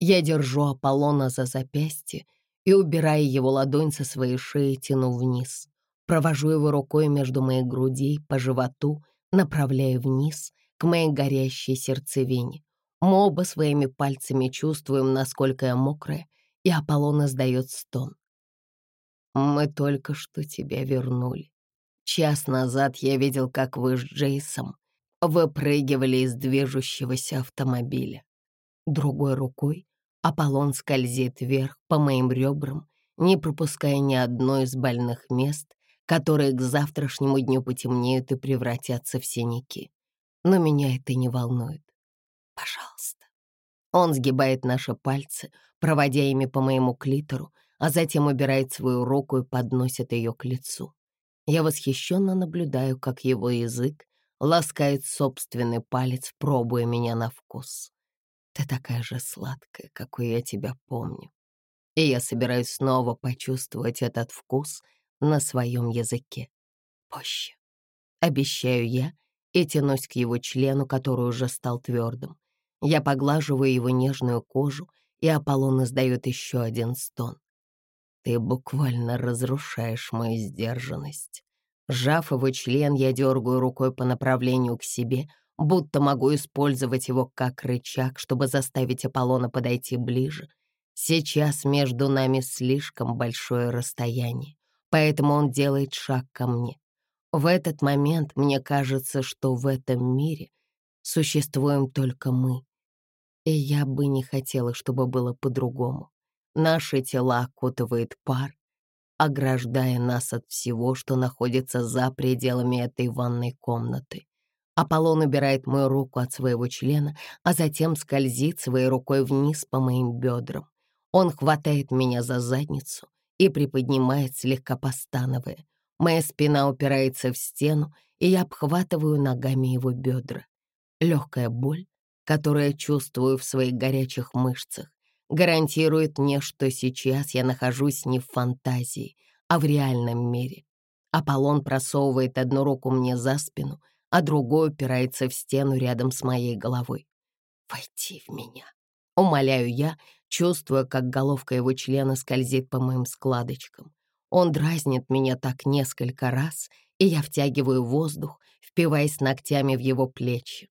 Я держу Аполлона за запястье и, убирая его ладонь со своей шеи, тяну вниз. Провожу его рукой между моих грудей, по животу, направляя вниз, к моей горящей сердцевине. Мы оба своими пальцами чувствуем, насколько я мокрая, и Аполлон издает стон. «Мы только что тебя вернули. Час назад я видел, как вы с Джейсом выпрыгивали из движущегося автомобиля. Другой рукой Аполлон скользит вверх по моим ребрам, не пропуская ни одной из больных мест, которые к завтрашнему дню потемнеют и превратятся в синяки. Но меня это не волнует. Пожалуйста. Он сгибает наши пальцы, проводя ими по моему клитору, а затем убирает свою руку и подносит ее к лицу. Я восхищенно наблюдаю, как его язык ласкает собственный палец, пробуя меня на вкус. Ты такая же сладкая, какой я тебя помню. И я собираюсь снова почувствовать этот вкус на своем языке. Позже. Обещаю я и тянусь к его члену, который уже стал твердым. Я поглаживаю его нежную кожу, и Аполлон издает еще один стон. Ты буквально разрушаешь мою сдержанность. Сжав его член, я дергаю рукой по направлению к себе, будто могу использовать его как рычаг, чтобы заставить Аполлона подойти ближе. Сейчас между нами слишком большое расстояние, поэтому он делает шаг ко мне. В этот момент мне кажется, что в этом мире существуем только мы, и я бы не хотела, чтобы было по-другому. Наши тела окутывает пар, ограждая нас от всего, что находится за пределами этой ванной комнаты. Аполлон убирает мою руку от своего члена, а затем скользит своей рукой вниз по моим бедрам. Он хватает меня за задницу и приподнимает, слегка постановая. Моя спина упирается в стену, и я обхватываю ногами его бедра. Легкая боль которое чувствую в своих горячих мышцах, гарантирует мне, что сейчас я нахожусь не в фантазии, а в реальном мире. Аполлон просовывает одну руку мне за спину, а другой упирается в стену рядом с моей головой. «Войти в меня!» — умоляю я, чувствуя, как головка его члена скользит по моим складочкам. Он дразнит меня так несколько раз, и я втягиваю воздух, впиваясь ногтями в его плечи.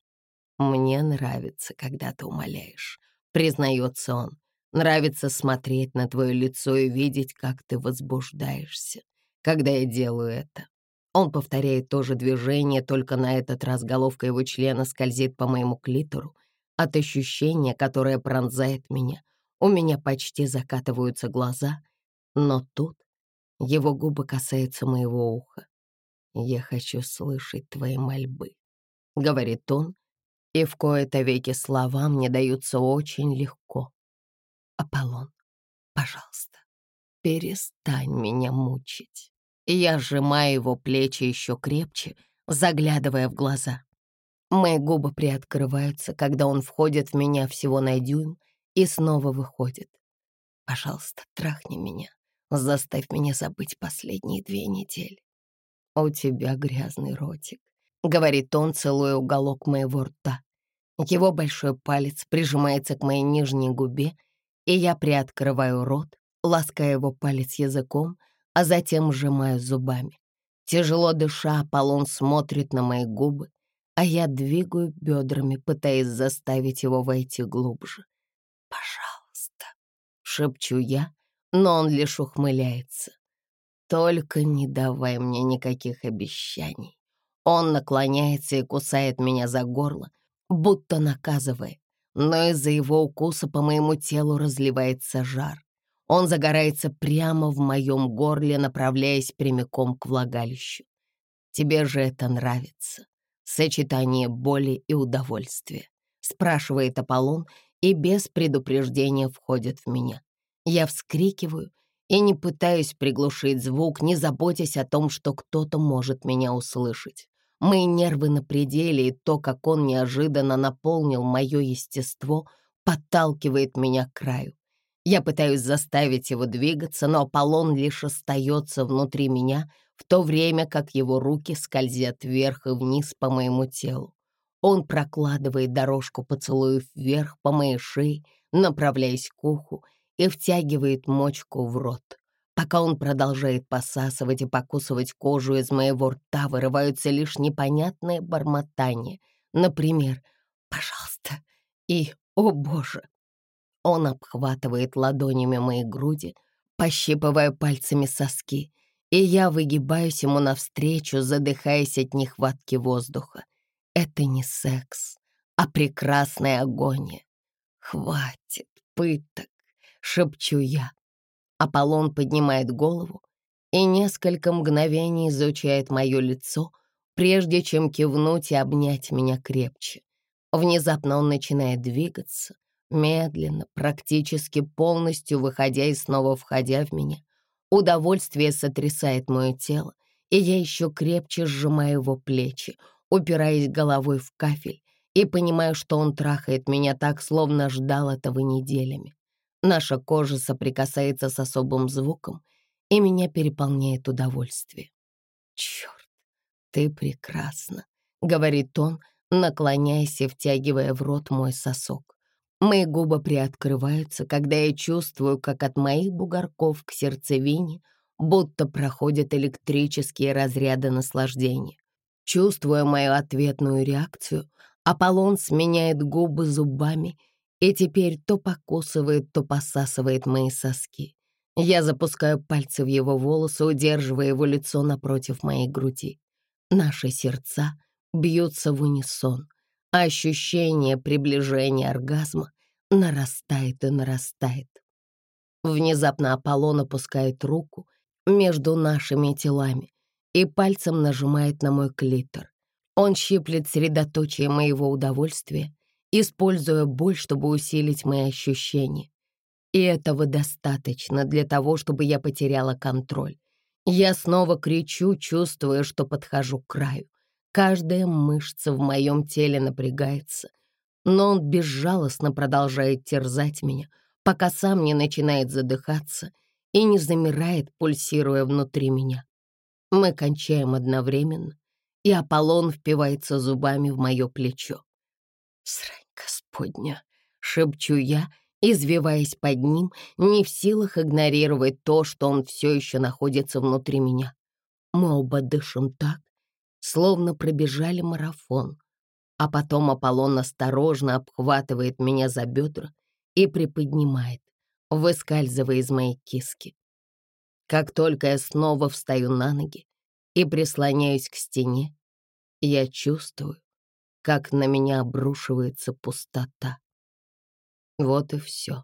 «Мне нравится, когда ты умоляешь», — признается он. «Нравится смотреть на твое лицо и видеть, как ты возбуждаешься, когда я делаю это». Он повторяет то же движение, только на этот раз головка его члена скользит по моему клитору. От ощущения, которое пронзает меня, у меня почти закатываются глаза, но тут его губы касаются моего уха. «Я хочу слышать твои мольбы», — говорит он, и в кои-то веки слова мне даются очень легко. «Аполлон, пожалуйста, перестань меня мучить». Я сжимаю его плечи еще крепче, заглядывая в глаза. Мои губы приоткрываются, когда он входит в меня всего на дюйм и снова выходит. «Пожалуйста, трахни меня, заставь меня забыть последние две недели. У тебя грязный ротик, — говорит он, целуя уголок моего рта. Его большой палец прижимается к моей нижней губе, и я приоткрываю рот, лаская его палец языком, а затем сжимаю зубами. Тяжело дыша, Аполлон смотрит на мои губы, а я двигаю бедрами, пытаясь заставить его войти глубже. «Пожалуйста», — шепчу я, но он лишь ухмыляется. «Только не давай мне никаких обещаний». Он наклоняется и кусает меня за горло, будто наказывая, но из-за его укуса по моему телу разливается жар. Он загорается прямо в моем горле, направляясь прямиком к влагалищу. Тебе же это нравится. Сочетание боли и удовольствия. Спрашивает Аполлон и без предупреждения входит в меня. Я вскрикиваю и не пытаюсь приглушить звук, не заботясь о том, что кто-то может меня услышать. Мои нервы на пределе, и то, как он неожиданно наполнил мое естество, подталкивает меня к краю. Я пытаюсь заставить его двигаться, но Аполлон лишь остается внутри меня, в то время как его руки скользят вверх и вниз по моему телу. Он прокладывает дорожку поцелуев вверх по моей шее, направляясь к уху, и втягивает мочку в рот. Пока он продолжает посасывать и покусывать кожу из моего рта, вырываются лишь непонятные бормотания. Например, «пожалуйста» и «о боже». Он обхватывает ладонями мои груди, пощипывая пальцами соски, и я выгибаюсь ему навстречу, задыхаясь от нехватки воздуха. Это не секс, а прекрасная агония. «Хватит пыток», — шепчу я. Аполлон поднимает голову и несколько мгновений изучает мое лицо, прежде чем кивнуть и обнять меня крепче. Внезапно он начинает двигаться, медленно, практически полностью выходя и снова входя в меня. Удовольствие сотрясает мое тело, и я еще крепче сжимаю его плечи, упираясь головой в кафель, и понимаю, что он трахает меня так, словно ждал этого неделями. Наша кожа соприкасается с особым звуком, и меня переполняет удовольствие. «Черт, ты прекрасна», — говорит он, наклоняясь и втягивая в рот мой сосок. Мои губы приоткрываются, когда я чувствую, как от моих бугорков к сердцевине будто проходят электрические разряды наслаждения. Чувствуя мою ответную реакцию, Аполлон сменяет губы зубами и теперь то покусывает, то посасывает мои соски. Я запускаю пальцы в его волосы, удерживая его лицо напротив моей груди. Наши сердца бьются в унисон ощущение приближения оргазма нарастает и нарастает. Внезапно Аполлон опускает руку между нашими телами и пальцем нажимает на мой клитор. Он щиплет средоточие моего удовольствия, используя боль, чтобы усилить мои ощущения. И этого достаточно для того, чтобы я потеряла контроль. Я снова кричу, чувствуя, что подхожу к краю. Каждая мышца в моем теле напрягается, но он безжалостно продолжает терзать меня, пока сам не начинает задыхаться и не замирает, пульсируя внутри меня. Мы кончаем одновременно, и Аполлон впивается зубами в мое плечо. «Срань господня!» — шепчу я, извиваясь под ним, не в силах игнорировать то, что он все еще находится внутри меня. Мы оба дышим так, словно пробежали марафон. А потом Аполлон осторожно обхватывает меня за бедра и приподнимает, выскальзывая из моей киски. Как только я снова встаю на ноги и прислоняюсь к стене, я чувствую, как на меня обрушивается пустота. Вот и все.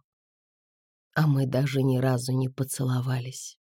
А мы даже ни разу не поцеловались.